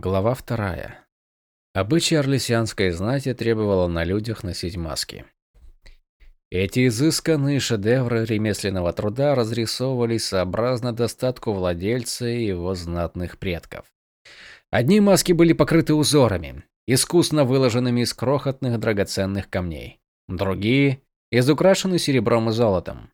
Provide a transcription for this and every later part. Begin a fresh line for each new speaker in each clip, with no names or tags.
Глава вторая. Обычай орлесианской знати требовало на людях носить маски. Эти изысканные шедевры ремесленного труда разрисовывались сообразно достатку владельца и его знатных предков. Одни маски были покрыты узорами, искусно выложенными из крохотных драгоценных камней. Другие – изукрашены серебром и золотом.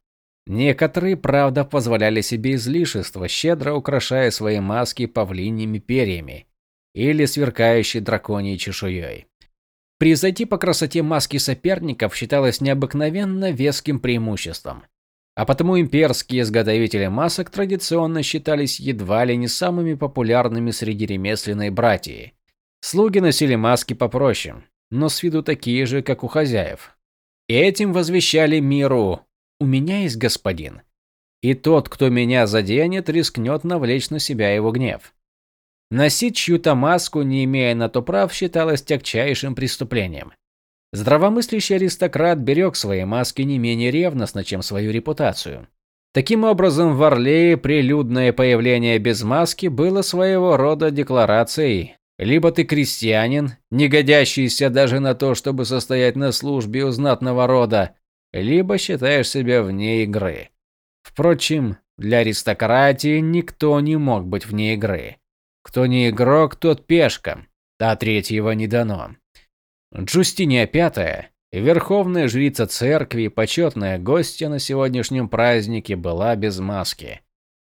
Некоторые, правда, позволяли себе излишества, щедро украшая свои маски павлиньими перьями или сверкающей драконьей чешуей. Превзойти по красоте маски соперников считалось необыкновенно веским преимуществом. А потому имперские изготовители масок традиционно считались едва ли не самыми популярными среди ремесленной братьи. Слуги носили маски попроще, но с виду такие же, как у хозяев. И этим возвещали миру «У меня есть господин». И тот, кто меня заденет, рискнет навлечь на себя его гнев. Носить чью-то маску, не имея на то прав, считалось тягчайшим преступлением. Здравомыслящий аристократ берег свои маски не менее ревностно, чем свою репутацию. Таким образом, в Орлее прилюдное появление без маски было своего рода декларацией. Либо ты крестьянин, не годящийся даже на то, чтобы состоять на службе у знатного рода, либо считаешь себя вне игры. Впрочем, для аристократии никто не мог быть вне игры. Кто не игрок, тот пешка, а третьего не дано. Джустиния Пятая, верховная жрица церкви, почетная гостья на сегодняшнем празднике, была без маски.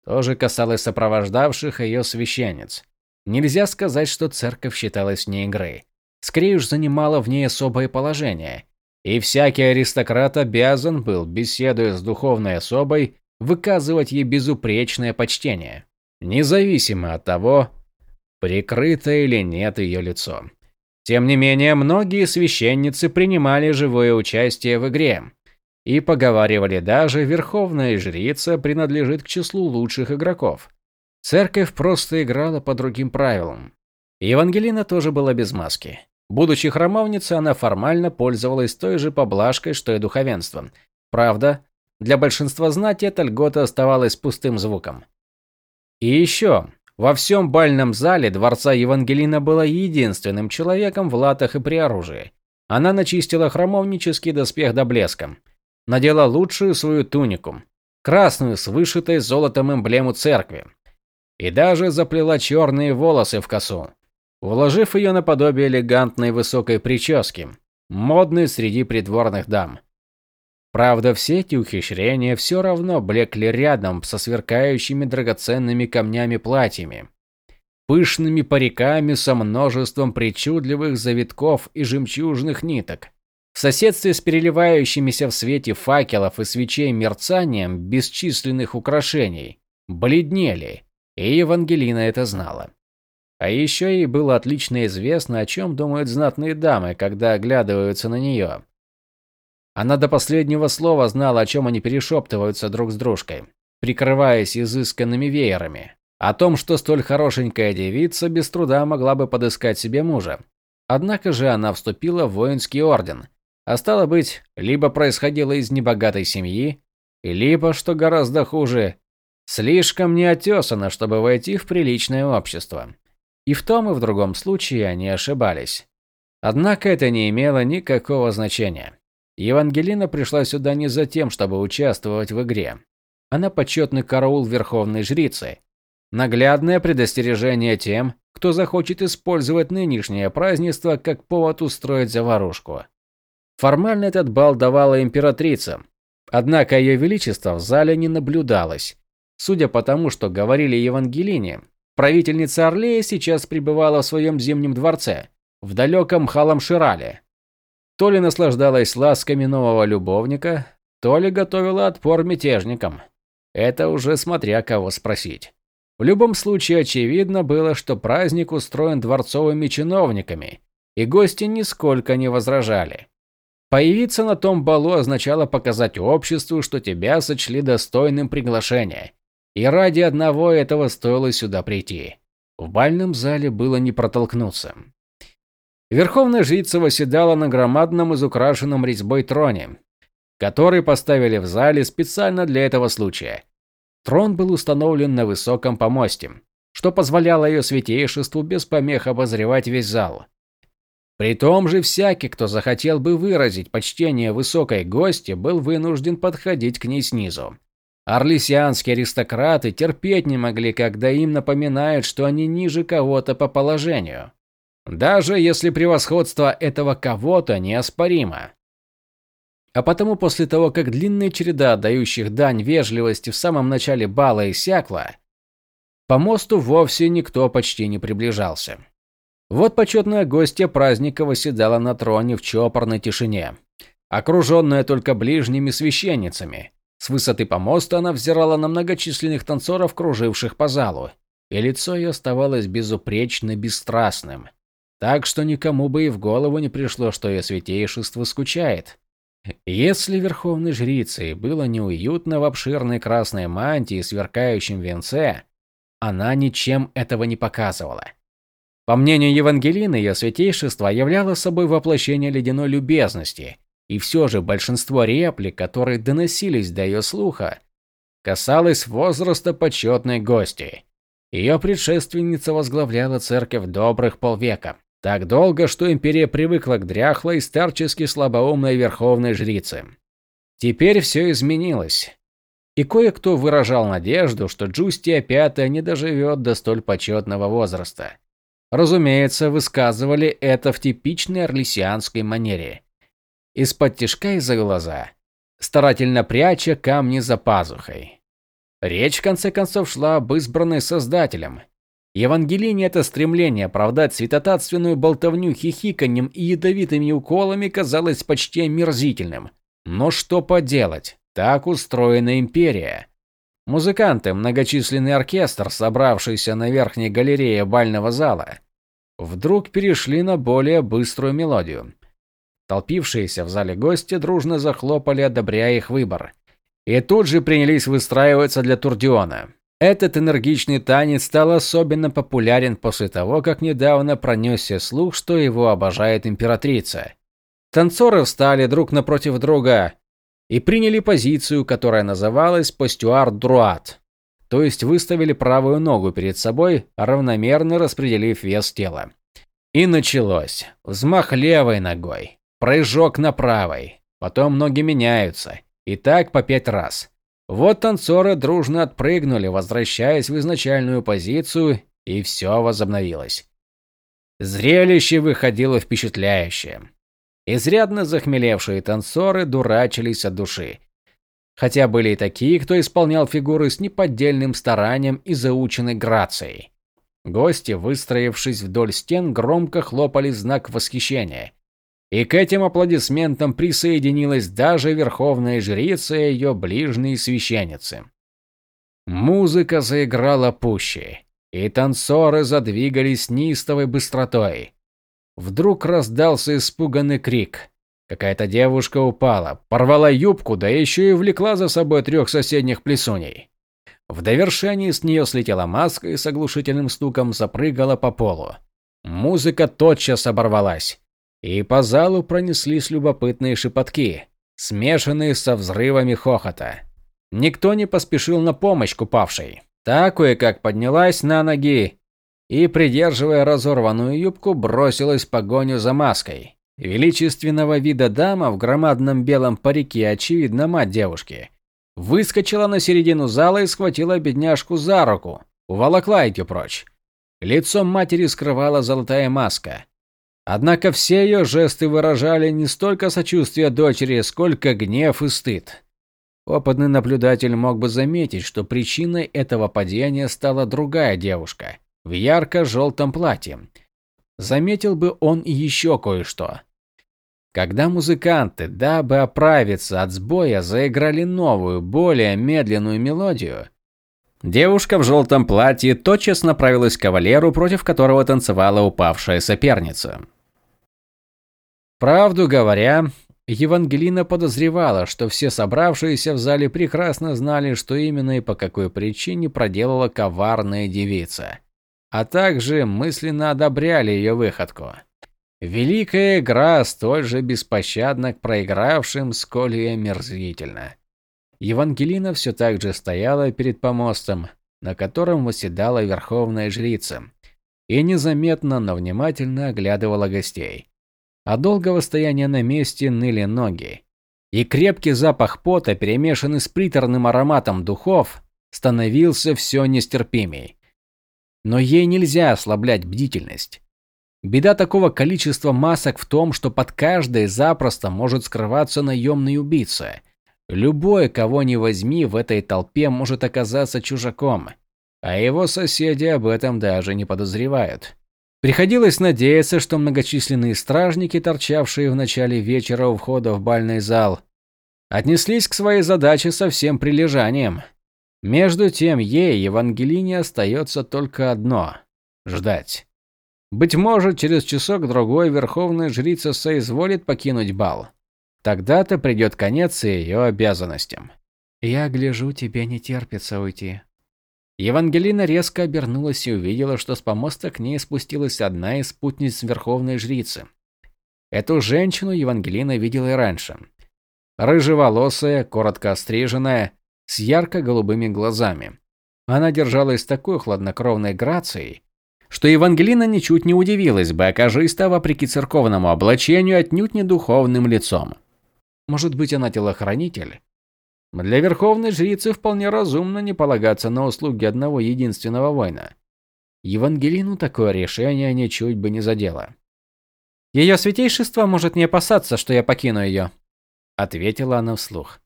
То же касалось сопровождавших ее священниц. Нельзя сказать, что церковь считалась вне игры. Скорее уж занимала в ней особое положение. И всякий аристократ обязан был, беседуя с духовной особой, выказывать ей безупречное почтение. Независимо от того, прикрыто или нет ее лицо. Тем не менее, многие священницы принимали живое участие в игре. И поговаривали даже, верховная жрица принадлежит к числу лучших игроков. Церковь просто играла по другим правилам. Евангелина тоже была без маски. Будучи храмовницей, она формально пользовалась той же поблажкой, что и духовенством. Правда, для большинства знати эта льгота оставалась пустым звуком. И еще, во всем бальном зале дворца Евангелина была единственным человеком в латах и при оружии. Она начистила храмовнический доспех до блеска, надела лучшую свою тунику, красную с вышитой золотом эмблему церкви, и даже заплела черные волосы в косу, уложив ее наподобие элегантной высокой прически, модной среди придворных дам. Правда, все эти ухищрения все равно блекли рядом со сверкающими драгоценными камнями платьями, пышными париками со множеством причудливых завитков и жемчужных ниток. В соседстве с переливающимися в свете факелов и свечей мерцанием бесчисленных украшений бледнели, и Евангелина это знала. А еще ей было отлично известно, о чем думают знатные дамы, когда оглядываются на нее. Она до последнего слова знала, о чем они перешептываются друг с дружкой, прикрываясь изысканными веерами. О том, что столь хорошенькая девица без труда могла бы подыскать себе мужа. Однако же она вступила в воинский орден, а стало быть, либо происходила из небогатой семьи, либо, что гораздо хуже, слишком неотесана, чтобы войти в приличное общество. И в том и в другом случае они ошибались. Однако это не имело никакого значения. Евангелина пришла сюда не за тем, чтобы участвовать в игре. Она почетный караул Верховной Жрицы. Наглядное предостережение тем, кто захочет использовать нынешнее празднество как повод устроить заварушку. Формально этот бал давала императрица, однако ее величество в зале не наблюдалось. Судя по тому, что говорили Евангелине, правительница Орлея сейчас пребывала в своем зимнем дворце, в далеком Халамширале. То ли наслаждалась ласками нового любовника, то ли готовила отпор мятежникам. Это уже смотря кого спросить. В любом случае очевидно было, что праздник устроен дворцовыми чиновниками, и гости нисколько не возражали. Появиться на том балу означало показать обществу, что тебя сочли достойным приглашения. И ради одного этого стоило сюда прийти. В бальном зале было не протолкнуться. Верховная жрица восседала на громадном изукрашенном резьбой троне, который поставили в зале специально для этого случая. Трон был установлен на высоком помосте, что позволяло ее святейшеству без помех обозревать весь зал. При том же всякий, кто захотел бы выразить почтение высокой гости, был вынужден подходить к ней снизу. Орлесианские аристократы терпеть не могли, когда им напоминают, что они ниже кого-то по положению. Даже если превосходство этого кого-то неоспоримо. А потому после того, как длинная череда отдающих дань вежливости в самом начале бала иссякла, по мосту вовсе никто почти не приближался. Вот почетная гостья праздника восседала на троне в чопорной тишине, окруженная только ближними священницами. С высоты помоста она взирала на многочисленных танцоров, круживших по залу, и лицо ее оставалось безупречно бесстрастным, так что никому бы и в голову не пришло, что ее святейшество скучает. Если верховной жрице было неуютно в обширной красной мантии и сверкающем венце, она ничем этого не показывала. По мнению Евангелины, ее святейшество являло собой воплощение ледяной любезности, и все же большинство реплик, которые доносились до ее слуха, касалось возраста почетной гости. Ее предшественница возглавляла церковь добрых полвека, так долго, что империя привыкла к дряхлой, старчески слабоумной верховной жрице. Теперь все изменилось. И кое-кто выражал надежду, что Джустия Пятая не доживет до столь почетного возраста. Разумеется, высказывали это в типичной орлесианской манере. Из-под тишка и за глаза, старательно пряча камни за пазухой. Речь, в конце концов, шла об избранной Создателем. Евангелине это стремление оправдать святотатственную болтовню хихиканьем и ядовитыми уколами казалось почти омерзительным. Но что поделать, так устроена империя. Музыканты, многочисленный оркестр, собравшийся на верхней галерее бального зала, вдруг перешли на более быструю мелодию. Толпившиеся в зале гости дружно захлопали, одобряя их выбор. И тут же принялись выстраиваться для Турдиона. Этот энергичный танец стал особенно популярен после того, как недавно пронесся слух, что его обожает императрица. Танцоры встали друг напротив друга, и приняли позицию, которая называлась постюар-друат, то есть выставили правую ногу перед собой, равномерно распределив вес тела. И началось. Взмах левой ногой, прыжок на правой, потом ноги меняются, и так по пять раз. Вот танцоры дружно отпрыгнули, возвращаясь в изначальную позицию, и все возобновилось. Зрелище выходило впечатляющее. Изрядно захмелевшие танцоры дурачились от души. Хотя были и такие, кто исполнял фигуры с неподдельным старанием и заученной грацией. Гости, выстроившись вдоль стен, громко хлопали знак восхищения. И к этим аплодисментам присоединилась даже верховная жрица и ее ближние священницы. Музыка заиграла пуще, и танцоры задвигались неистовой быстротой. Вдруг раздался испуганный крик. Какая-то девушка упала, порвала юбку, да еще и влекла за собой трех соседних плесуней. В довершении с нее слетела маска и с оглушительным стуком запрыгала по полу. Музыка тотчас оборвалась, и по залу пронеслись любопытные шепотки, смешанные со взрывами хохота. Никто не поспешил на помощь купавшей. Та кое-как поднялась на ноги и, придерживая разорванную юбку, бросилась в погоню за маской. Величественного вида дама в громадном белом парике, очевидно, мать девушки, выскочила на середину зала и схватила бедняжку за руку, уволокла ее прочь. Лицо матери скрывала золотая маска. Однако все ее жесты выражали не столько сочувствие дочери, сколько гнев и стыд. Опытный наблюдатель мог бы заметить, что причиной этого падения стала другая девушка – в ярко-желтом платье. Заметил бы он и еще кое-что. Когда музыканты, дабы оправиться от сбоя, заиграли новую, более медленную мелодию, девушка в желтом платье тотчас направилась к кавалеру, против которого танцевала упавшая соперница. Правду говоря, Евангелина подозревала, что все собравшиеся в зале прекрасно знали, что именно и по какой причине проделала коварная девица а также мысленно одобряли ее выходку. Великая игра столь же беспощадна к проигравшим, сколь и омерзительна. Евангелина все так же стояла перед помостом, на котором восседала верховная жрица, и незаметно, но внимательно оглядывала гостей. От долгого стояния на месте ныли ноги, и крепкий запах пота, перемешанный с приторным ароматом духов, становился все нестерпимей. Но ей нельзя ослаблять бдительность. Беда такого количества масок в том, что под каждой запросто может скрываться наемный убийца. Любой, кого ни возьми, в этой толпе может оказаться чужаком, а его соседи об этом даже не подозревают. Приходилось надеяться, что многочисленные стражники, торчавшие в начале вечера у входа в бальный зал, отнеслись к своей задаче со всем прилежанием. Между тем ей, Евангелине, остается только одно – ждать. Быть может, через часок-другой верховная жрица соизволит покинуть бал. Тогда-то придет конец ее обязанностям.
«Я гляжу, тебе не терпится уйти».
Евангелина резко обернулась и увидела, что с помоста к ней спустилась одна из спутниц верховной жрицы. Эту женщину Евангелина видела и раньше. Рыжеволосая, коротко остриженная, с ярко-голубыми глазами. Она держалась такой хладнокровной грацией, что Евангелина ничуть не удивилась бы, окажись та, вопреки церковному облачению, отнюдь не духовным лицом. Может быть, она телохранитель? Для верховной жрицы вполне разумно не полагаться на услуги одного единственного воина. Евангелину такое решение ничуть бы не задело.
«Ее святейшество может не опасаться, что я покину ее», —
ответила она вслух.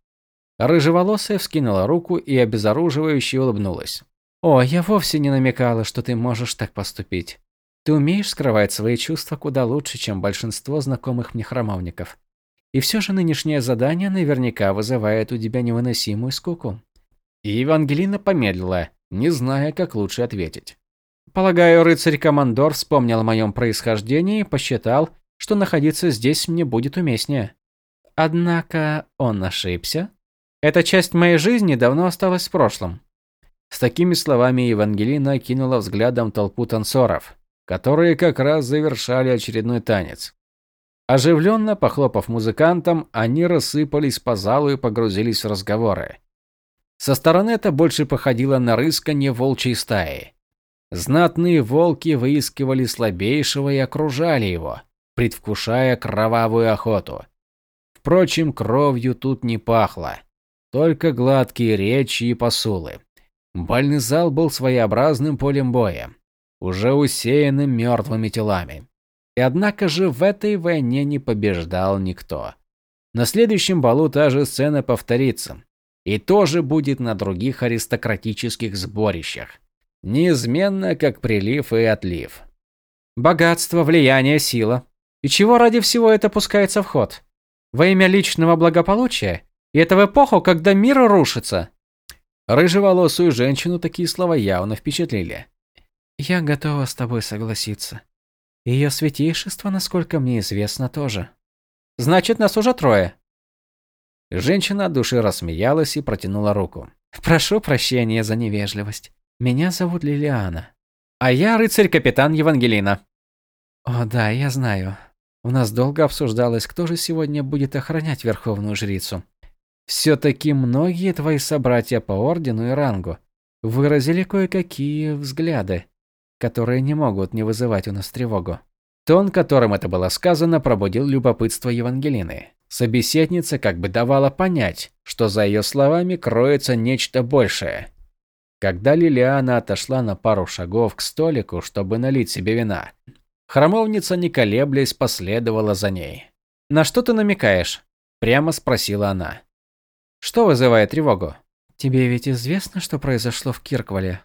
Рыжеволосая вскинула руку и обезоруживающе улыбнулась.
«О, я вовсе не намекала, что ты можешь так поступить. Ты умеешь скрывать свои чувства куда лучше, чем большинство знакомых мне храмовников. И все же нынешнее задание наверняка вызывает у тебя невыносимую скуку».
И Евангелина помедлила, не зная, как лучше ответить.
«Полагаю, рыцарь-командор вспомнил о моем происхождении и посчитал, что находиться здесь мне будет уместнее. Однако он ошибся. Эта часть моей жизни давно осталась в прошлом.
С такими словами Евангелина кинула взглядом толпу танцоров, которые как раз завершали очередной танец. Оживленно похлопав музыкантам, они рассыпались по залу и погрузились в разговоры. Со стороны это больше походило на рысканье волчьей стаи. Знатные волки выискивали слабейшего и окружали его, предвкушая кровавую охоту. Впрочем, кровью тут не пахло, только гладкие речи и посулы. Бальный зал был своеобразным полем боя, уже усеянным мертвыми телами. И однако же в этой войне не побеждал никто. На следующем балу та же сцена повторится. И тоже будет на других аристократических сборищах. Неизменно, как прилив и отлив.
Богатство, влияние, сила. И чего ради всего это пускается в ход? Во имя личного благополучия? И это в эпоху, когда мир рушится?
Рыжеволосую женщину такие слова явно впечатлили.
Я готова с тобой согласиться. Ее святейшество, насколько мне известно, тоже.
Значит, нас уже трое. Женщина от души рассмеялась и протянула руку.
Прошу прощения за невежливость. Меня зовут Лилиана.
А я рыцарь-капитан Евангелина.
О, да, я знаю. У нас долго обсуждалось, кто же сегодня будет охранять Верховную Жрицу. Все-таки многие твои собратья по Ордену и Рангу выразили кое-какие взгляды которые не могут не вызывать у нас тревогу.
Тон, которым это было сказано, пробудил любопытство Евангелины. Собеседница как бы давала понять, что за ее словами кроется нечто большее. Когда Лилиана отошла на пару шагов к столику, чтобы налить себе вина, храмовница, не колеблясь, последовала за ней.
«На что ты намекаешь?» – прямо спросила она. «Что вызывает тревогу?» «Тебе ведь известно, что произошло в Кирквале?»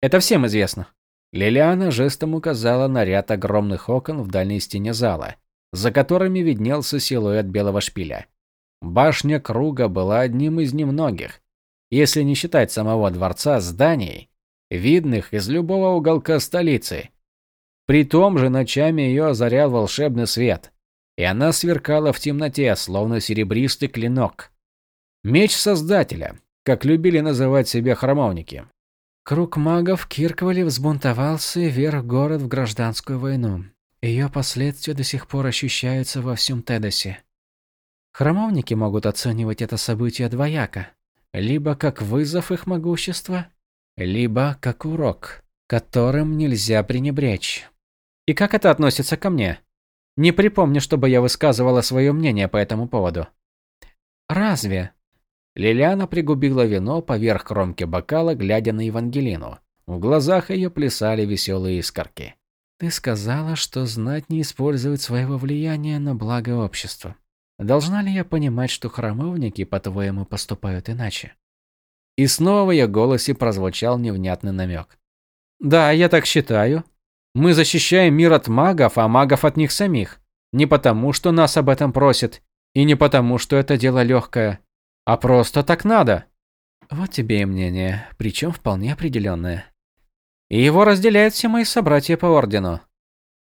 «Это всем известно», Лилиана жестом указала на ряд огромных окон в дальней стене зала, за которыми виднелся силуэт белого шпиля. Башня круга была одним из немногих, если не считать самого дворца, зданий, видных из любого уголка столицы. При том же ночами ее озарял волшебный свет, и она сверкала в темноте, словно серебристый клинок. Меч Создателя, как любили называть себя храмовники.
Круг магов Кирквали взбунтовался и вверх город в гражданскую войну. Ее последствия до сих пор ощущаются во всем Тедосе. Храмовники могут оценивать это событие двояко. Либо как вызов их могущества, либо как урок, которым нельзя пренебречь. И как это относится ко мне? Не припомню, чтобы я высказывала свое мнение по этому поводу. Разве? Лилиана пригубила вино поверх кромки бокала, глядя на Евангелину. В глазах ее плясали веселые искорки. Ты сказала, что знать не использует своего влияния на благо общества. Должна ли я понимать, что храмовники, по-твоему, поступают иначе? И снова в ее голосе прозвучал невнятный намек. Да, я так считаю. Мы защищаем мир от магов, а магов от них самих. Не потому, что нас об этом просят, и не потому, что это дело легкое, а просто так надо. Вот тебе и мнение, причем вполне определенное. И его разделяют все мои собратья по ордену.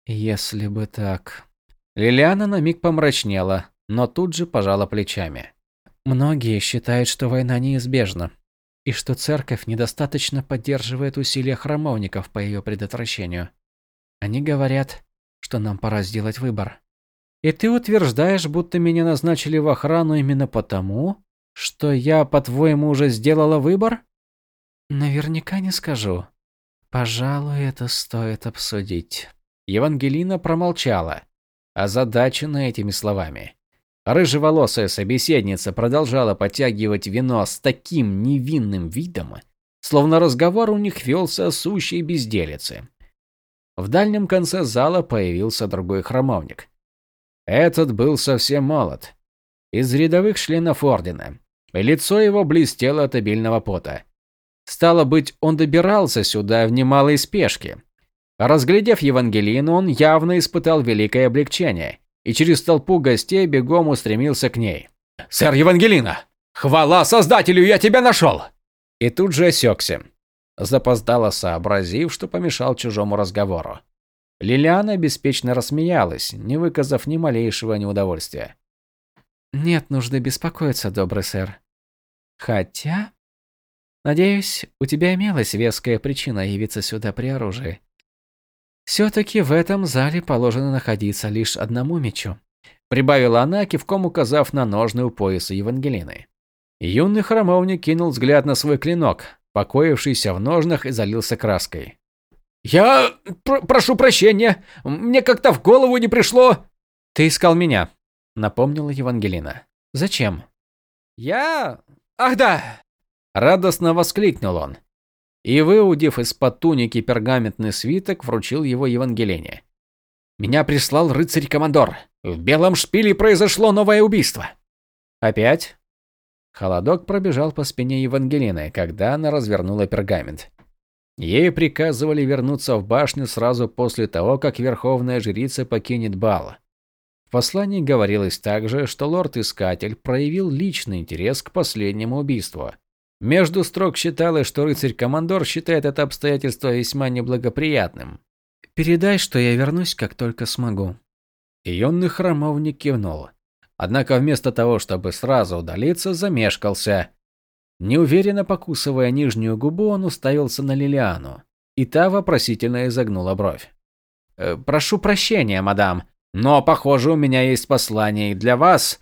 Если бы так. Лилиана на миг помрачнела, но тут же пожала плечами. Многие считают, что война неизбежна, и что церковь недостаточно поддерживает усилия храмовников по ее предотвращению. Они говорят, что нам пора сделать выбор. И ты утверждаешь, будто меня назначили в охрану именно потому, что я, по-твоему, уже сделала выбор? Наверняка не скажу. Пожалуй, это стоит обсудить. Евангелина промолчала, озадаченная этими словами. Рыжеволосая собеседница продолжала подтягивать вино с таким невинным видом, словно разговор у них велся о сущей безделице. В дальнем конце зала появился другой храмовник. Этот был совсем молод. Из рядовых членов ордена. Лицо его блестело от обильного пота. Стало быть, он добирался сюда в немалой спешке. Разглядев Евангелину, он явно испытал великое облегчение и через толпу гостей бегом устремился к ней. «Сэр Евангелина! Хвала Создателю, я тебя нашел!» И тут же осекся, запоздало сообразив, что помешал чужому разговору. Лилиана беспечно рассмеялась, не выказав ни малейшего неудовольствия. «Нет нужды беспокоиться, добрый сэр. Хотя...» Надеюсь, у тебя имелась веская причина явиться сюда при оружии. Все-таки в этом зале положено находиться лишь одному мечу. Прибавила она, кивком указав на ножны у пояса Евангелины. Юный храмовник кинул взгляд на свой клинок, покоившийся в ножнах и залился краской. «Я пр прошу прощения, мне как-то в голову не пришло...» «Ты искал меня», — напомнила Евангелина. «Зачем?» «Я... Ах да, Радостно воскликнул он. И, выудив из-под туники пергаментный свиток, вручил его Евангелине. «Меня прислал рыцарь-командор. В Белом Шпиле произошло новое убийство». «Опять?» Холодок пробежал по спине Евангелины, когда она развернула пергамент. Ей приказывали вернуться в башню сразу после того, как верховная жрица покинет бал. В послании говорилось также, что лорд-искатель проявил личный интерес к последнему убийству, между строк считалось, что рыцарь-командор считает это обстоятельство весьма неблагоприятным. «Передай, что я вернусь, как только смогу». И юный храмовник кивнул. Однако вместо того, чтобы сразу удалиться, замешкался. Неуверенно покусывая нижнюю губу, он уставился на Лилиану. И та вопросительно изогнула бровь. «Э, «Прошу прощения, мадам, но, похоже, у меня есть послание и для вас».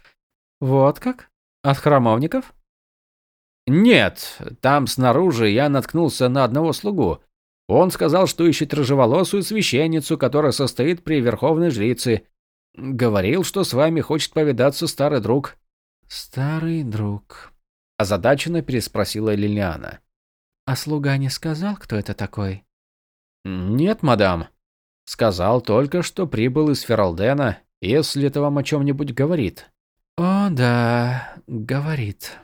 «Вот как? От храмовников?» Нет, там снаружи я наткнулся на одного слугу. Он сказал, что ищет рыжеволосую священницу, которая состоит при верховной жрице. Говорил, что с вами хочет повидаться старый друг. Старый друг. Озадаченно переспросила Лилиана. А слуга не сказал, кто это такой? Нет, мадам. Сказал только, что прибыл из Фералдена, если это вам о чем-нибудь говорит. О, да, говорит.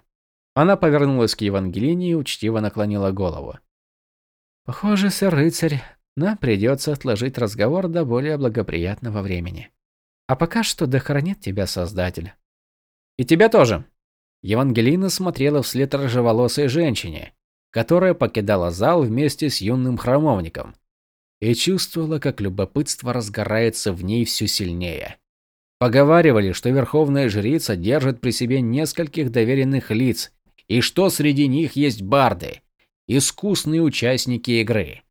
Она повернулась к Евангелине и учтиво наклонила голову. «Похоже, сэр-рыцарь, нам придется отложить разговор до более благоприятного времени. А пока что да хранит тебя Создатель». «И тебя тоже». Евангелина смотрела вслед рыжеволосой женщине, которая покидала зал вместе с юным храмовником, и чувствовала, как любопытство разгорается в ней все сильнее. Поговаривали, что верховная жрица держит при себе нескольких доверенных лиц и что среди них есть барды, искусные участники игры.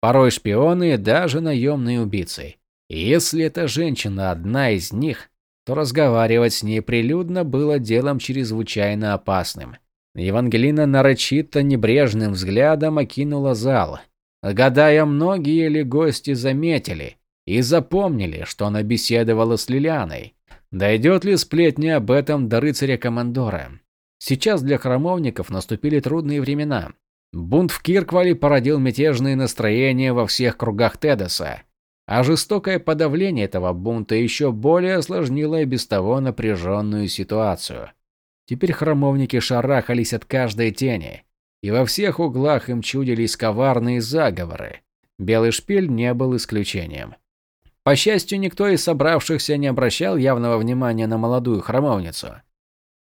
Порой шпионы и даже наемные убийцы. И если эта женщина одна из них, то разговаривать с ней прилюдно было делом чрезвычайно опасным.
Евангелина нарочито небрежным взглядом окинула зал, гадая, многие ли гости заметили и запомнили, что она беседовала с Лилианой. Дойдет ли сплетня об этом до рыцаря-командора? Сейчас для храмовников наступили трудные времена. Бунт в Кирквале породил мятежные настроения во всех кругах Тедеса, а жестокое подавление этого бунта еще более осложнило и без того напряженную ситуацию. Теперь храмовники шарахались от каждой тени, и во всех углах им чудились коварные заговоры. Белый шпиль не был исключением. По счастью, никто из собравшихся не обращал явного внимания на молодую храмовницу.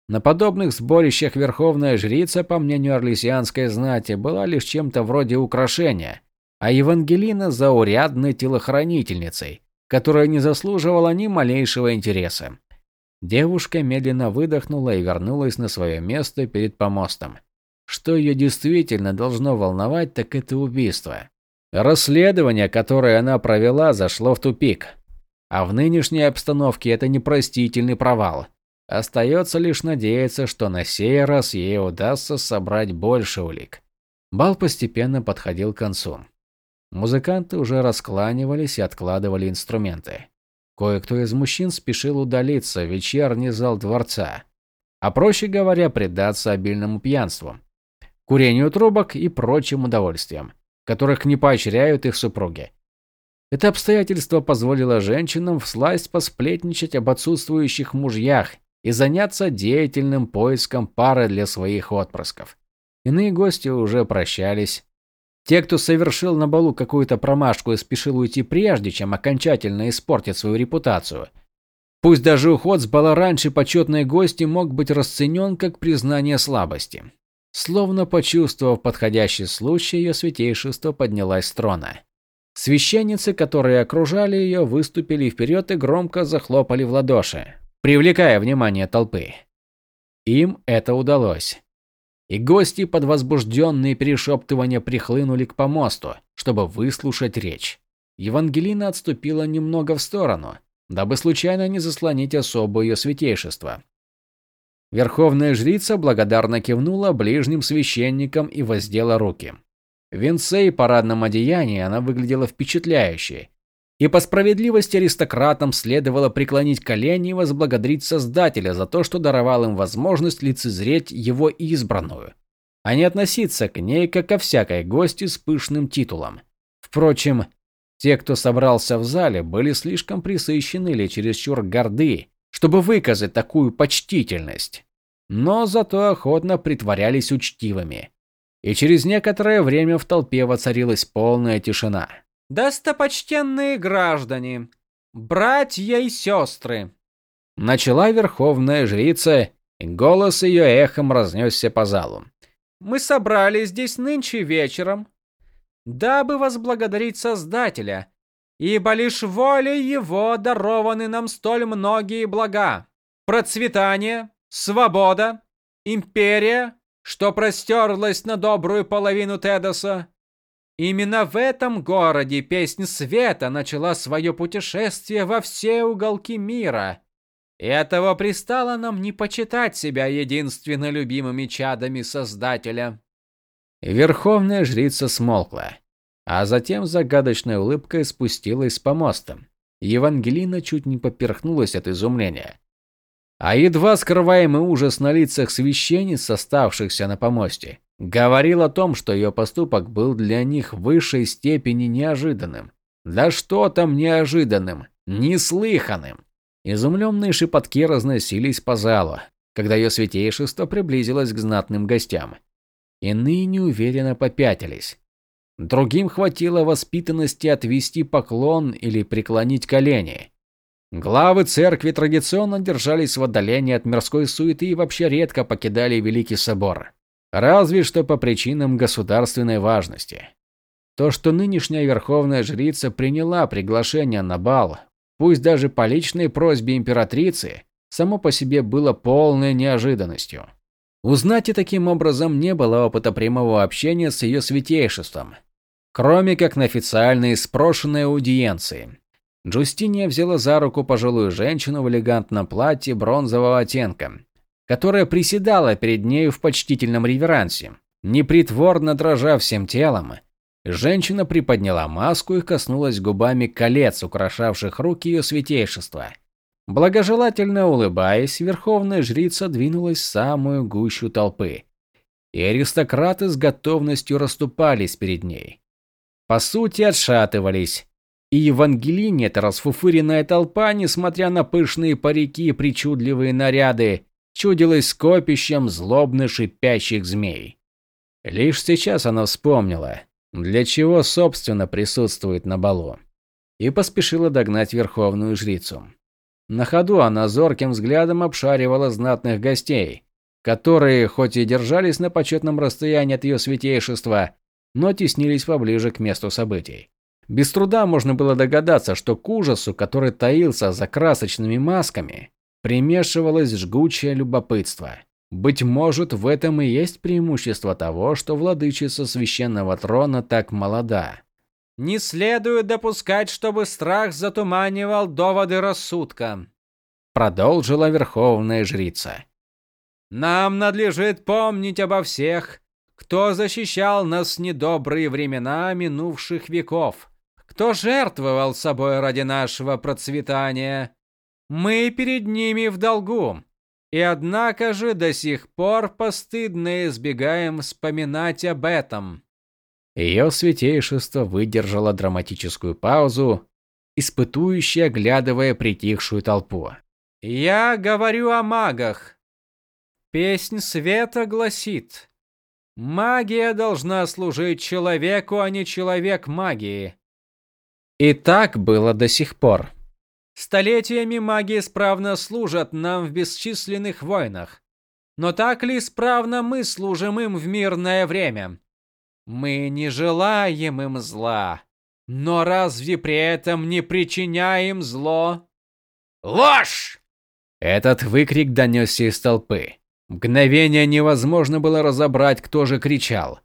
На подобных сборищах верховная жрица, по мнению орлесианской знати, была лишь чем-то вроде украшения, а Евангелина – заурядной телохранительницей, которая не заслуживала ни малейшего интереса. Девушка медленно выдохнула и вернулась на свое место перед помостом. Что ее действительно должно волновать, так это убийство. Расследование, которое она провела, зашло в тупик. А в нынешней обстановке это непростительный провал. Остается лишь надеяться, что на сей раз ей удастся собрать больше улик. Бал постепенно подходил к концу. Музыканты уже раскланивались и откладывали инструменты. Кое-кто из мужчин спешил удалиться в вечерний зал дворца, а проще говоря, предаться обильному пьянству, курению трубок и прочим удовольствиям, которых не поощряют их супруги. Это обстоятельство позволило женщинам всласть посплетничать об отсутствующих мужьях и заняться деятельным поиском пары для своих отпрысков. Иные гости уже прощались, те, кто совершил на балу какую-то промашку и спешил уйти прежде, чем окончательно испортить свою репутацию. Пусть даже уход с бала раньше почетной гости мог быть расценен как признание слабости. Словно почувствовав подходящий случай, ее святейшество поднялась с трона. Священницы, которые окружали ее, выступили вперед и громко захлопали в ладоши, привлекая внимание толпы. Им это удалось и гости под возбужденные перешептывания прихлынули к помосту, чтобы выслушать речь. Евангелина отступила немного в сторону, дабы случайно не заслонить особо ее святейшество. Верховная жрица благодарно кивнула ближним священникам и воздела руки. В венце и парадном одеянии она выглядела впечатляюще, и по справедливости аристократам следовало преклонить колени и возблагодарить Создателя за то, что даровал им возможность лицезреть его избранную, а не относиться к ней как ко всякой гости с пышным титулом. Впрочем, те, кто собрался в зале, были слишком присыщены или чересчур горды, чтобы выказать такую почтительность. Но зато охотно притворялись учтивыми. И через некоторое время в толпе воцарилась полная тишина.
«Достопочтенные граждане, братья и сестры!» Начала верховная жрица, и голос ее эхом разнесся по залу. «Мы собрались здесь нынче вечером, дабы возблагодарить Создателя, ибо лишь волей Его дарованы нам столь многие блага. Процветание, свобода, империя, что простерлась на добрую половину Тедоса, Именно в этом городе песнь света начала свое путешествие во все уголки мира. И этого пристало нам не почитать себя единственно любимыми чадами Создателя.
Верховная жрица смолкла, а затем загадочной улыбкой спустилась с помоста. Евангелина чуть не поперхнулась от изумления. А едва скрываемый ужас на лицах священниц, оставшихся на помосте, говорил о том, что ее поступок был для них в высшей степени неожиданным. Да что там неожиданным, неслыханным. Изумленные шепотки разносились по залу, когда ее святейшество приблизилось к знатным гостям. Иные неуверенно попятились. Другим хватило воспитанности отвести поклон или преклонить колени. Главы церкви традиционно держались в отдалении от мирской суеты и вообще редко покидали Великий собор. Разве что по причинам государственной важности. То, что нынешняя верховная жрица приняла приглашение на бал, пусть даже по личной просьбе императрицы, само по себе было полной неожиданностью. Узнать и таким образом не было опыта прямого общения с ее святейшеством, кроме как на официальной спрошенной аудиенции. Джустиния взяла за руку пожилую женщину в элегантном платье бронзового оттенка, которая приседала перед нею в почтительном реверансе. Непритворно дрожа всем телом, женщина приподняла маску и коснулась губами колец, украшавших руки ее святейшества. Благожелательно улыбаясь, верховная жрица двинулась в самую гущу толпы, и аристократы с готовностью расступались перед ней. По сути, отшатывались. И Евангелине эта расфуфыренная толпа, несмотря на пышные парики и причудливые наряды, чудилась скопищем злобно шипящих змей. Лишь сейчас она вспомнила, для чего, собственно, присутствует на балу, и поспешила догнать верховную жрицу. На ходу она зорким взглядом обшаривала знатных гостей, которые, хоть и держались на почетном расстоянии от ее святейшества, но теснились поближе к месту событий. Без труда можно было догадаться, что к ужасу, который таился за красочными масками, примешивалось жгучее любопытство. Быть может, в этом и есть преимущество того, что владычица священного трона так молода.
Не следует допускать, чтобы страх затуманивал доводы рассудка,
продолжила верховная жрица.
Нам надлежит помнить обо всех, кто защищал нас в недобрые времена минувших веков, кто жертвовал собой ради нашего процветания. Мы перед ними в долгу, и однако же до сих пор постыдно избегаем вспоминать об этом.
Ее святейшество выдержало драматическую паузу, испытующе оглядывая притихшую толпу.
«Я говорю о магах. Песнь света гласит, магия должна служить человеку, а не человек магии.
И так было до сих пор.
Столетиями маги исправно служат нам в бесчисленных войнах. Но так ли исправно мы служим им в мирное время? Мы не желаем им зла, но разве при этом не причиняем зло?
Ложь! Этот выкрик донесся из толпы. Мгновение невозможно было разобрать, кто же кричал.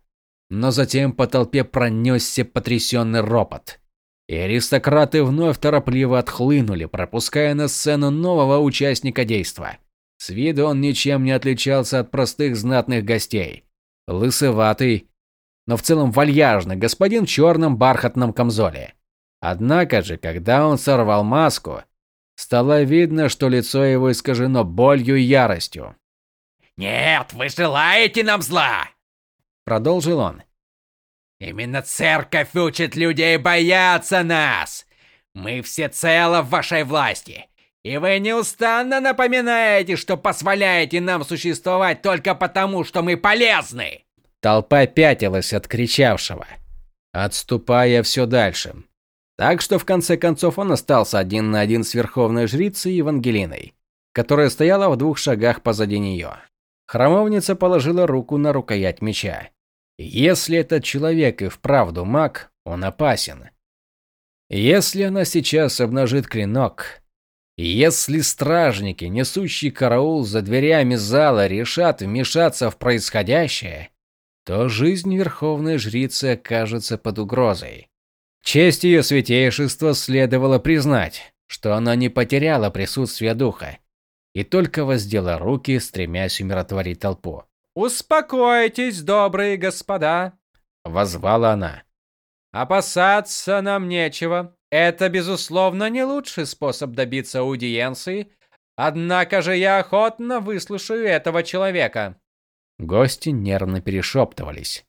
Но затем по толпе пронесся потрясенный ропот. И аристократы вновь торопливо отхлынули, пропуская на сцену нового участника действа. С виду он ничем не отличался от простых знатных гостей. Лысоватый, но в целом вальяжный господин в черном бархатном камзоле. Однако же, когда он сорвал маску, стало видно, что лицо его искажено болью и яростью.
«Нет, вы желаете нам зла!»
Продолжил он.
Именно церковь учит людей бояться нас. Мы всецело в вашей власти. И вы неустанно напоминаете, что позволяете нам существовать только потому, что мы полезны.
Толпа пятилась от кричавшего, отступая все дальше. Так что в конце концов он остался один на один с верховной жрицей Евангелиной, которая стояла в двух шагах позади нее. Храмовница положила руку на рукоять меча. Если этот человек и вправду маг, он опасен. Если она сейчас обнажит клинок, если стражники, несущие караул за дверями зала, решат вмешаться в происходящее, то жизнь верховной жрицы окажется под угрозой. Честь ее святейшества следовало признать, что она не потеряла присутствие духа и только воздела руки, стремясь умиротворить толпу.
«Успокойтесь, добрые господа!»
– возвала она.
«Опасаться нам нечего. Это, безусловно, не лучший способ добиться аудиенции, однако же я охотно выслушаю этого человека».
Гости нервно перешептывались,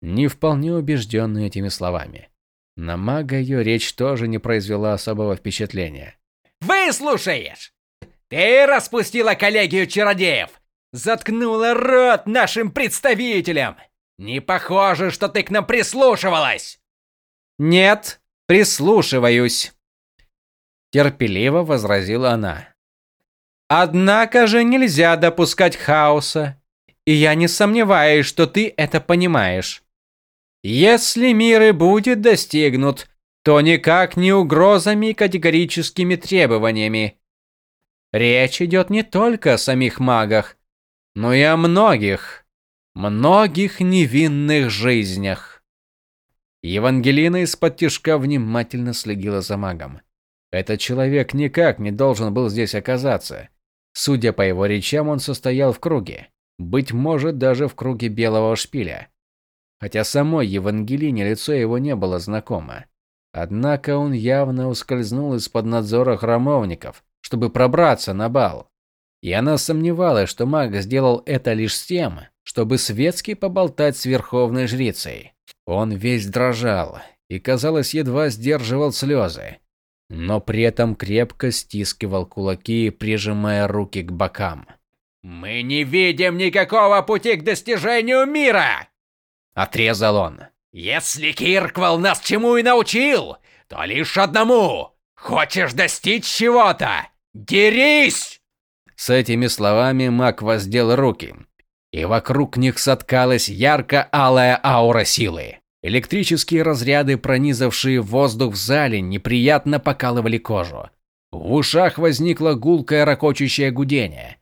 не вполне убежденные этими словами. На мага ее речь тоже не произвела особого впечатления.
«Выслушаешь! Ты распустила коллегию чародеев! Заткнула рот нашим представителям! Не похоже, что ты к нам прислушивалась!»
«Нет, прислушиваюсь», —
терпеливо возразила она.
«Однако же нельзя допускать хаоса, и я не сомневаюсь, что ты это понимаешь. Если мир и будет достигнут, то никак не угрозами и категорическими требованиями. Речь идет не только о самих магах, но и о многих, многих невинных жизнях.
Евангелина из-под тишка внимательно следила за магом. Этот человек никак не должен был здесь оказаться. Судя по его речам, он состоял в круге. Быть может, даже в круге белого шпиля. Хотя самой Евангелине лицо его не было знакомо. Однако он явно ускользнул из-под надзора храмовников, чтобы пробраться на бал. И она сомневалась, что маг сделал это лишь с тем, чтобы светски поболтать с верховной жрицей. Он весь дрожал и, казалось, едва сдерживал слезы, но при этом крепко стискивал кулаки, прижимая руки к бокам.
«Мы не видим никакого пути к достижению мира!» – отрезал он. «Если Кирквал нас чему и научил, то лишь одному. Хочешь достичь чего-то? Дерись!»
С этими словами маг воздел руки, и вокруг них соткалась ярко-алая аура силы. Электрические разряды, пронизавшие воздух в зале, неприятно покалывали кожу. В ушах возникло гулкое ракочущее гудение.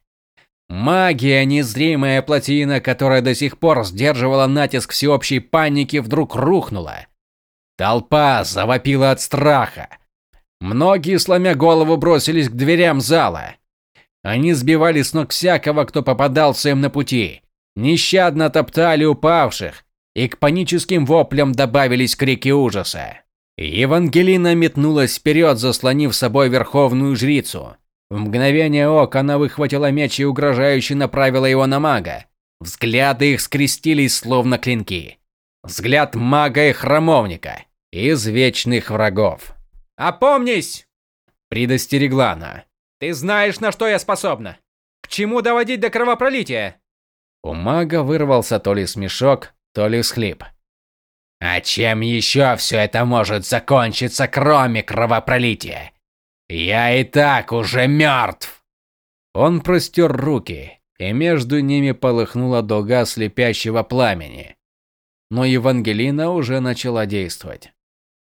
Магия, незримая плотина, которая до сих пор сдерживала натиск всеобщей паники, вдруг рухнула. Толпа завопила от страха. Многие, сломя голову, бросились к дверям зала. Они сбивали с ног всякого, кто попадался им на пути. Нещадно топтали упавших, и к паническим воплям добавились крики ужаса. Евангелина метнулась вперед, заслонив собой верховную жрицу. В мгновение ока она выхватила меч и угрожающе направила его на мага. Взгляды их скрестились, словно клинки. Взгляд мага и храмовника. Из вечных врагов.
«Опомнись!»
– предостерегла она.
«Ты знаешь, на что я способна. К чему доводить до кровопролития?»
У мага вырвался то ли смешок, то ли всхлип. «А чем еще все это может закончиться, кроме кровопролития? Я и так уже мертв!» Он простер руки, и между ними полыхнула дуга слепящего пламени. Но Евангелина уже начала действовать.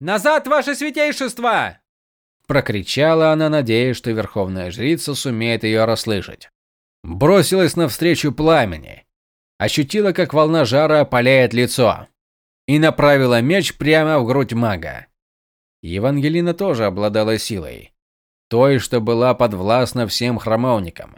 «Назад, ваше святейшество!»
Прокричала она, надеясь, что Верховная Жрица сумеет ее расслышать. Бросилась навстречу пламени. Ощутила, как волна жара опаляет лицо. И направила меч прямо в грудь мага. Евангелина тоже обладала силой той, что была подвластна всем храмовникам,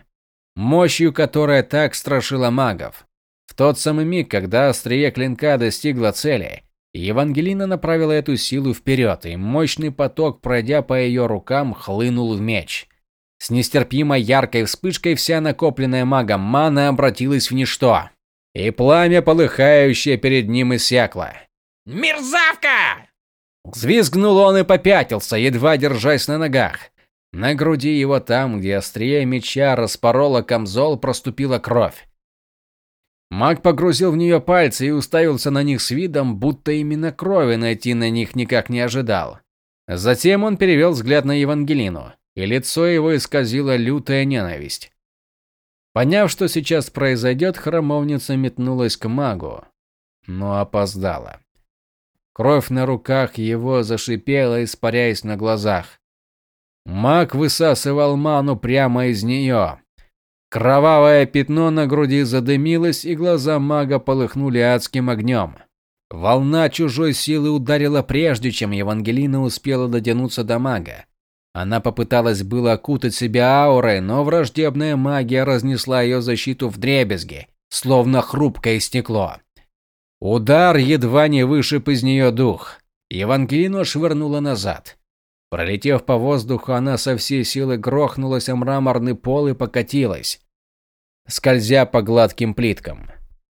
мощью которая так страшила магов. В тот самый миг, когда острие клинка достигло цели, Евангелина направила эту силу вперед, и мощный поток, пройдя по ее рукам, хлынул в меч. С нестерпимо яркой вспышкой вся накопленная магом мана обратилась в ничто, и пламя, полыхающее перед ним, иссякло.
«Мерзавка!»
Взвизгнул он и попятился, едва держась на ногах. На груди его там, где острие меча распороло камзол, проступила кровь. Маг погрузил в нее пальцы и уставился на них с видом, будто именно крови найти на них никак не ожидал. Затем он перевел взгляд на Евангелину, и лицо его исказило лютая ненависть. Поняв, что сейчас произойдет, храмовница метнулась к магу, но опоздала. Кровь на руках его зашипела, испаряясь на глазах. Маг высасывал ману прямо из нее. Кровавое пятно на груди задымилось, и глаза мага полыхнули адским огнем. Волна чужой силы ударила прежде, чем Евангелина успела дотянуться до мага. Она попыталась было окутать себя аурой, но враждебная магия разнесла ее защиту в дребезги, словно хрупкое стекло. Удар едва не вышиб из нее дух. Евангелину швырнуло назад. Пролетев по воздуху, она со всей силы грохнулась о мраморный пол и покатилась, скользя по гладким плиткам.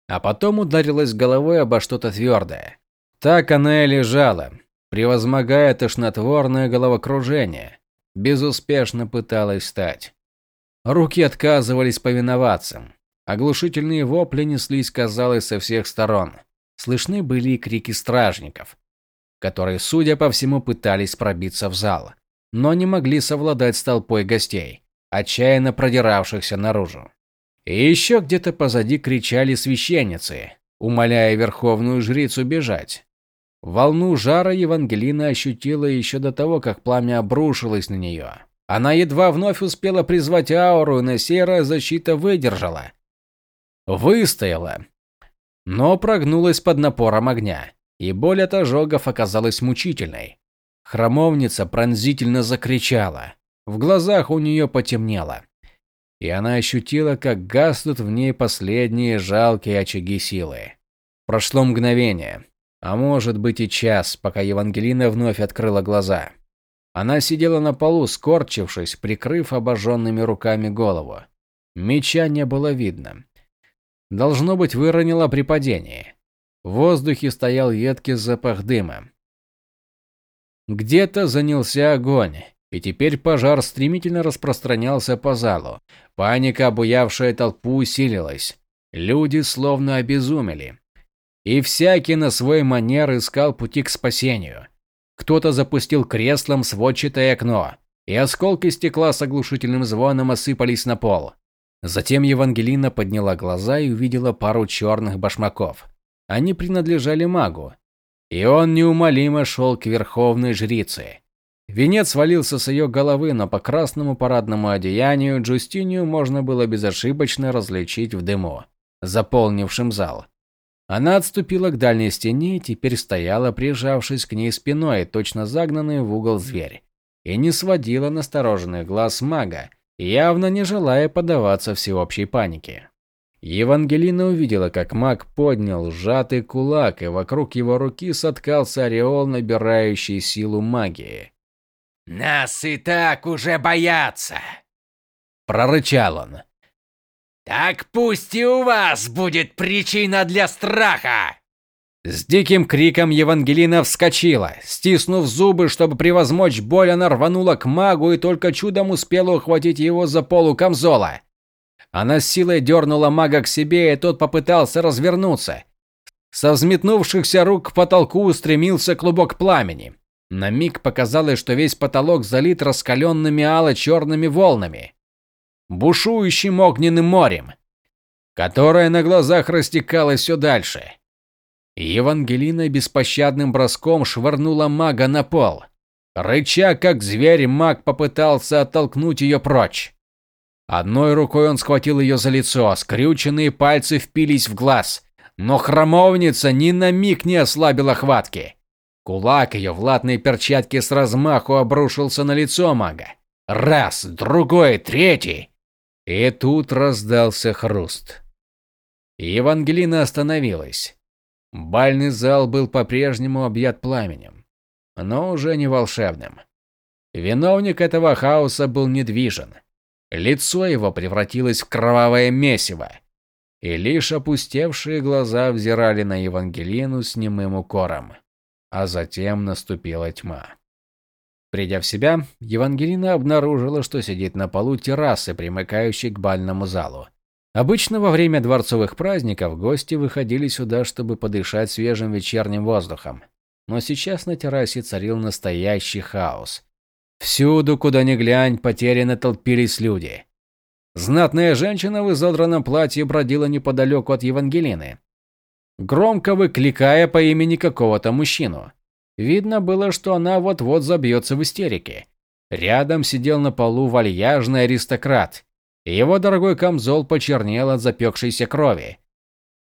А потом ударилась головой обо что-то твердое. Так она и лежала, превозмогая тошнотворное головокружение. Безуспешно пыталась встать. Руки отказывались повиноваться. Оглушительные вопли неслись, казалось, со всех сторон. Слышны были и крики стражников которые, судя по всему, пытались пробиться в зал, но не могли совладать с толпой гостей, отчаянно продиравшихся наружу. И еще где-то позади кричали священницы, умоляя верховную жрицу бежать. Волну жара Евангелина ощутила еще до того, как пламя обрушилось на нее. Она едва вновь успела призвать ауру, и на сей защита выдержала. Выстояла, но прогнулась под напором огня и боль от ожогов оказалась мучительной. Хромовница пронзительно закричала. В глазах у нее потемнело. и она ощутила, как гаснут в ней последние жалкие очаги силы. Прошло мгновение, а может быть и час, пока Евангелина вновь открыла глаза. Она сидела на полу, скорчившись, прикрыв обожженными руками голову. Меча не было видно. Должно быть, выронила при падении. В воздухе стоял едкий запах дыма. Где-то занялся огонь, и теперь пожар стремительно распространялся по залу. Паника, обуявшая толпу, усилилась. Люди словно обезумели. И всякий на свой манер искал пути к спасению. Кто-то запустил креслом сводчатое окно, и осколки стекла с оглушительным звоном осыпались на пол. Затем Евангелина подняла глаза и увидела пару черных башмаков. Они принадлежали магу. И он неумолимо шел к верховной жрице. Венец свалился с ее головы, но по красному парадному одеянию Джустинию можно было безошибочно различить в дыму, заполнившем зал. Она отступила к дальней стене и теперь стояла, прижавшись к ней спиной, точно загнанный в угол зверь, и не сводила настороженных глаз мага, явно не желая поддаваться всеобщей панике. Евангелина увидела, как маг поднял сжатый кулак, и вокруг его руки соткался ореол, набирающий силу магии.
«Нас и так уже боятся!»
Прорычал он.
«Так пусть и у вас будет причина для страха!»
С диким криком Евангелина вскочила. Стиснув зубы, чтобы превозмочь боль, она рванула к магу и только чудом успела ухватить его за полу камзола. Она с силой дернула мага к себе, и тот попытался развернуться. Со взметнувшихся рук к потолку устремился клубок пламени. На миг показалось, что весь потолок залит раскаленными ало-черными волнами бушующим огненным морем, которое на глазах растекалось все дальше. Евангелина беспощадным броском швырнула мага на пол. Рыча, как зверь, маг попытался оттолкнуть ее прочь. Одной рукой он схватил ее за лицо, скрюченные пальцы впились в глаз, но храмовница ни на миг не ослабила хватки. Кулак ее в латной перчатке с размаху обрушился на лицо мага. Раз, другой, третий. И тут раздался хруст. Евангелина остановилась. Бальный зал был по-прежнему объят пламенем, но уже не волшебным. Виновник этого хаоса был недвижен. Лицо его превратилось в кровавое месиво, и лишь опустевшие глаза взирали на Евангелину с немым укором. А затем наступила тьма. Придя в себя, Евангелина обнаружила, что сидит на полу террасы, примыкающей к бальному залу. Обычно во время дворцовых праздников гости выходили сюда, чтобы подышать свежим вечерним воздухом. Но сейчас на террасе царил настоящий хаос. Всюду, куда ни глянь, потерянно толпились люди. Знатная женщина в изодранном платье бродила неподалеку от Евангелины, громко выкликая по имени какого-то мужчину. Видно было, что она вот-вот забьется в истерике. Рядом сидел на полу вальяжный аристократ. Его дорогой камзол почернел от запекшейся крови.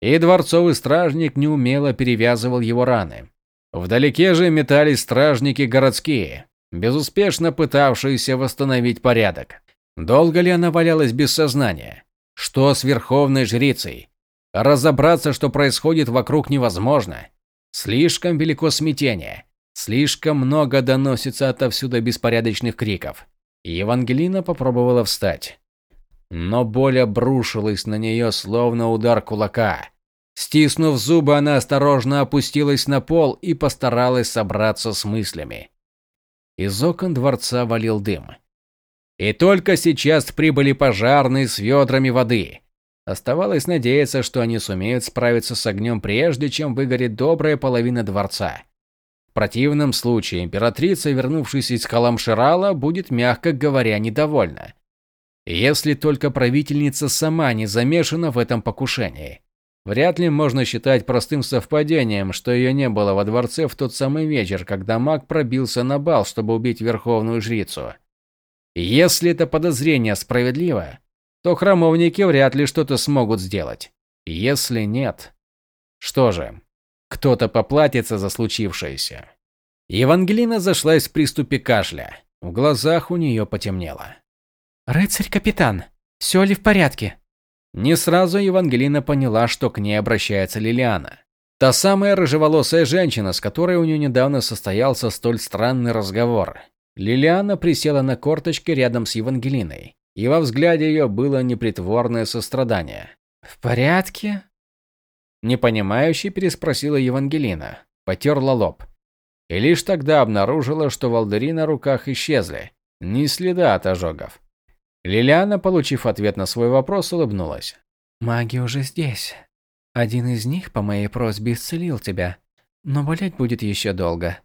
И дворцовый стражник неумело перевязывал его раны. Вдалеке же метались стражники городские, безуспешно пытавшиеся восстановить порядок. Долго ли она валялась без сознания? Что с верховной жрицей? Разобраться, что происходит вокруг, невозможно. Слишком велико смятение. Слишком много доносится отовсюду беспорядочных криков. Евангелина попробовала встать. Но боль обрушилась на нее, словно удар кулака. Стиснув зубы, она осторожно опустилась на пол и постаралась собраться с мыслями. Из окон дворца валил дым. И только сейчас прибыли пожарные с ведрами воды. Оставалось надеяться, что они сумеют справиться с огнем прежде, чем выгорит добрая половина дворца. В противном случае императрица, вернувшись из Каламширала, будет, мягко говоря, недовольна. Если только правительница сама не замешана в этом покушении. Вряд ли можно считать простым совпадением, что ее не было во дворце в тот самый вечер, когда маг пробился на бал, чтобы убить верховную жрицу. Если это подозрение справедливо, то храмовники вряд ли что-то смогут сделать. Если нет... Что же, кто-то поплатится за случившееся. Евангелина зашлась в приступе кашля. В глазах у нее потемнело.
«Рыцарь-капитан!» Все ли в порядке?
Не сразу Евангелина поняла, что к ней обращается Лилиана. Та самая рыжеволосая женщина, с которой у нее недавно состоялся столь странный разговор. Лилиана присела на корточки рядом с Евангелиной, и во взгляде ее было непритворное сострадание.
«В порядке?»
Непонимающе переспросила Евангелина, потерла лоб. И лишь тогда обнаружила, что волдыри на руках исчезли, ни следа от ожогов. Лилиана, получив ответ на свой вопрос, улыбнулась.
«Маги уже здесь. Один из них по моей просьбе исцелил тебя, но болеть будет еще долго.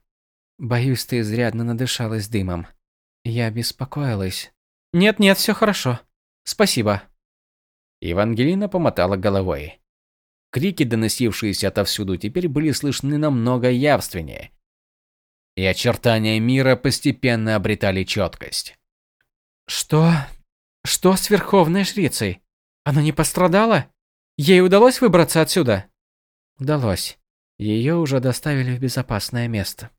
Боюсь, ты изрядно надышалась дымом. Я беспокоилась». «Нет-нет, все хорошо. Спасибо».
Евангелина помотала головой. Крики, доносившиеся отовсюду, теперь были слышны намного явственнее. И очертания мира постепенно обретали четкость.
«Что? Что с Верховной Жрицей? Она не пострадала? Ей удалось выбраться отсюда?» «Удалось. Ее уже доставили в безопасное место».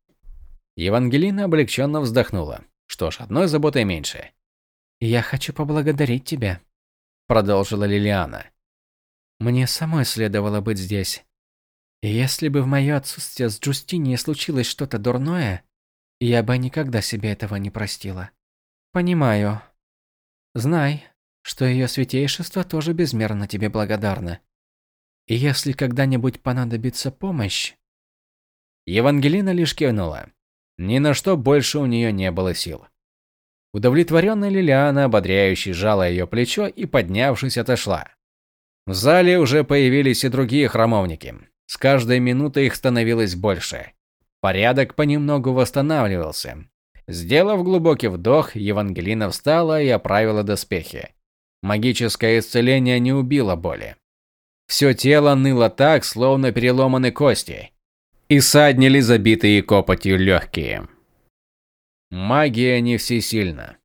Евангелина облегченно вздохнула. Что ж, одной заботой меньше.
«Я хочу поблагодарить тебя», —
продолжила Лилиана.
Мне самой следовало быть здесь. Если бы в мое отсутствие с Джустинией случилось что-то дурное, я бы никогда себе этого не простила. Понимаю. Знай, что ее святейшество тоже безмерно тебе благодарно. И если когда-нибудь понадобится помощь...
Евангелина лишь кивнула. Ни на что больше у нее не было сил. Удовлетворенная Лилиана ободряюще сжала ее плечо и, поднявшись, отошла. В зале уже появились и другие храмовники. С каждой минутой их становилось больше. Порядок понемногу восстанавливался. Сделав глубокий вдох, Евангелина встала и оправила доспехи. Магическое исцеление не убило боли. Все тело ныло так, словно переломаны кости. И саднили забитые копотью легкие. Магия не всесильна.